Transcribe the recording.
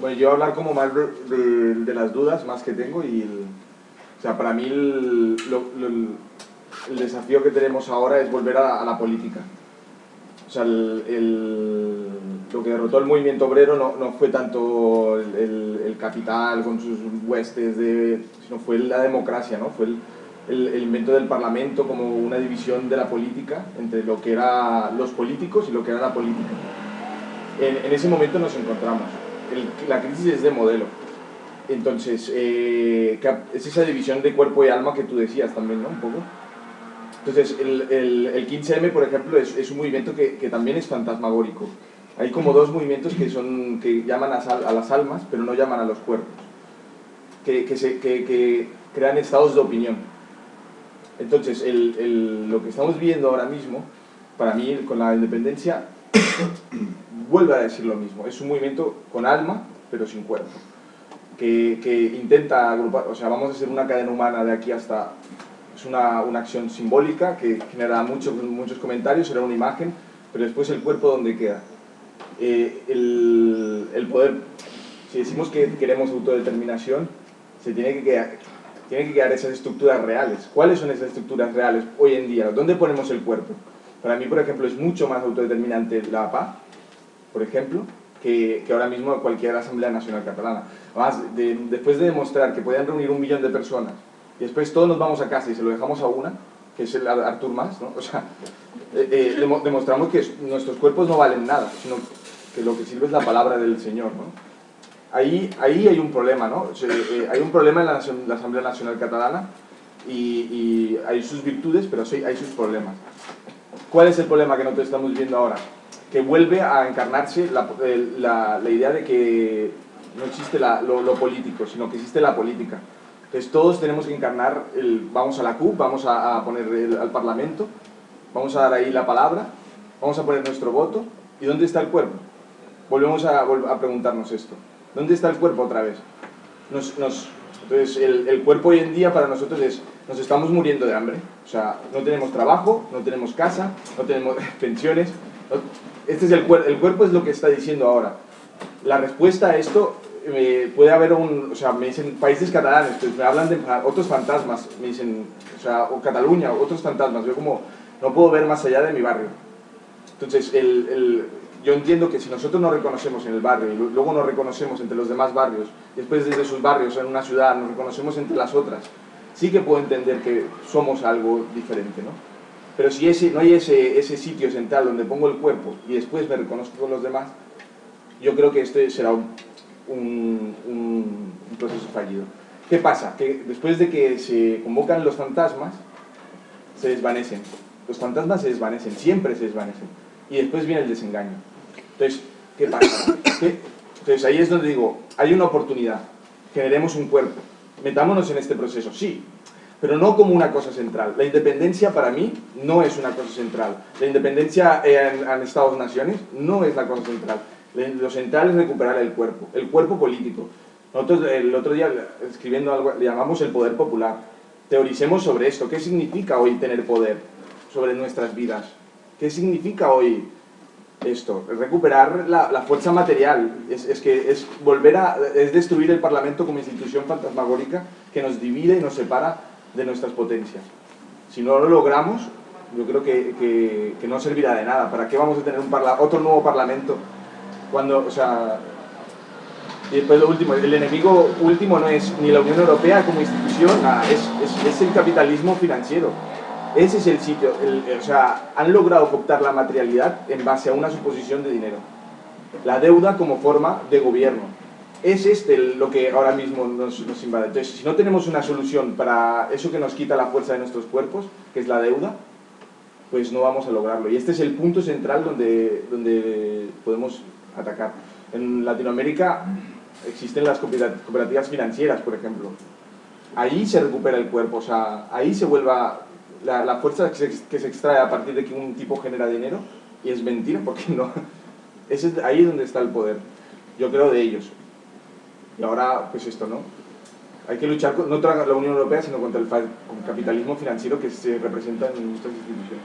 Bueno, yo voy a hablar como más de, las dudas, más que tengo, y o sea, para mí el, desafío que tenemos ahora es volver a, la política. O sea, lo que derrotó el movimiento obrero no, fue tanto el, capital con sus huestes, de, sino fue la democracia, ¿no? Fue el, invento del parlamento como una división de la política entre lo que eran los políticos y lo que era la política. En ese momento nos encontramos. La crisis es de modelo. Entonces, eh, es esa división de cuerpo y alma que tú decías también, ¿no? Un poco. Entonces, el, el, el 15M, por ejemplo, es, es un movimiento que, que, también es fantasmagórico. Hay como dos movimientos que, son, que llaman a, a las almas, pero no llaman a los cuerpos. Que, que, se, que crean estados de opinión. Entonces, el, el, lo que estamos viendo ahora mismo, para mí, con la independencia, vuelve a decir lo mismo. Es un movimiento con alma, pero sin cuerpo. Que, intenta agrupar, o sea, vamos a hacer una cadena humana de aquí hasta... Es una, una acción simbólica que genera mucho, muchos comentarios, será una imagen, pero después el cuerpo, ¿dónde queda? Eh, el, el poder, si decimos que queremos autodeterminación, se tiene que quedar, que quedar esas estructuras reales. ¿Cuáles son esas estructuras reales hoy en día? ¿Dónde ponemos el cuerpo? Para mí, por ejemplo, es mucho más autodeterminante la APA, por ejemplo, que, que ahora mismo cualquier Asamblea Nacional Catalana. Además, de, después de demostrar que podían reunir un millón de personas y después todos nos vamos a casa y se lo dejamos a una, que es el Artur Mas, ¿no? O sea, eh, eh, demostramos que nuestros cuerpos no valen nada, sino que lo que sirve es la palabra del Señor, ¿no? ahí, ahí hay un problema, ¿no? Eh, hay un problema en la, la, Asamblea Nacional Catalana y, y, hay sus virtudes, pero sí hay sus problemas. ¿Cuál es el problema que nosotros estamos viendo ahora? Que vuelve a encarnarse la, la, la idea de que no existe lo, lo, político, sino que existe la política. Entonces todos tenemos que encarnar, el, vamos a la CUP, vamos a, a poner el, al Parlamento, vamos a dar ahí la palabra, vamos a poner nuestro voto, ¿y dónde está el cuerpo? Volvemos a, a preguntarnos esto. ¿Dónde está el cuerpo otra vez? Nos, nos, entonces, el, el, cuerpo hoy en día para nosotros es, nos estamos muriendo de hambre. O sea, no tenemos trabajo, no tenemos casa, no tenemos pensiones. Este es el, el cuerpo es lo que está diciendo ahora. La respuesta a esto eh, puede haber un, o sea, me dicen países catalanes, pues me hablan de otros fantasmas, me dicen, o sea, o Cataluña, otros fantasmas. Yo como no puedo ver más allá de mi barrio. Entonces, el, el yo entiendo que si nosotros nos reconocemos en el barrio y luego nos reconocemos entre los demás barrios, después desde sus barrios en una ciudad nos reconocemos entre las otras, sí que puedo entender que somos algo diferente, ¿no? Pero si no hay ese, sitio central donde pongo el cuerpo y después me reconozco con los demás, yo creo que este será un, un proceso fallido. ¿Qué pasa? Que después de que se convocan los fantasmas, se desvanecen. Los fantasmas se desvanecen, siempre se desvanecen. Y después viene el desengaño. Entonces, ¿qué pasa? ¿Qué? Entonces ahí es donde digo, hay una oportunidad, generemos un cuerpo, metámonos en este proceso, sí, pero no como una cosa central. La independencia para mí no es una cosa central. La independencia en, en Estados-naciones no es la cosa central. Lo central es recuperar el cuerpo, el cuerpo político. Nosotros el otro día escribiendo algo le llamamos el poder popular. Teoricemos sobre esto. ¿Qué significa hoy tener poder sobre nuestras vidas? ¿Qué significa hoy esto, recuperar la, la fuerza material, es, es, que es volver a, es destruir el Parlamento como institución fantasmagórica que nos divide y nos separa de nuestras potencias. Si no lo logramos, yo creo que, que, que no servirá de nada. ¿Para qué vamos a tener un parla otro nuevo Parlamento? Cuando, o sea, y después lo último, el enemigo último no es ni la Unión Europea como institución, nada, es, es, es el capitalismo financiero ese es el sitio, el, o sea, han logrado cooptar la materialidad en base a una suposición de dinero. La deuda como forma de gobierno. Es este lo que ahora mismo nos, nos invade. Entonces, si no tenemos una solución para eso que nos quita la fuerza de nuestros cuerpos, que es la deuda, pues no vamos a lograrlo. Y este es el punto central donde, donde podemos atacar. En Latinoamérica existen las cooperativas financieras, por ejemplo. Ahí se recupera el cuerpo, o sea, ahí se vuelva la, fuerza que se, extrae a partir de que un tipo genera dinero y es mentira porque no. Ese es, ahí donde está el poder yo creo de ellos. Y ahora pues esto no hay que luchar no contra la Unión Europea sino contra el, con el capitalismo financiero que se representa en nuestras instituciones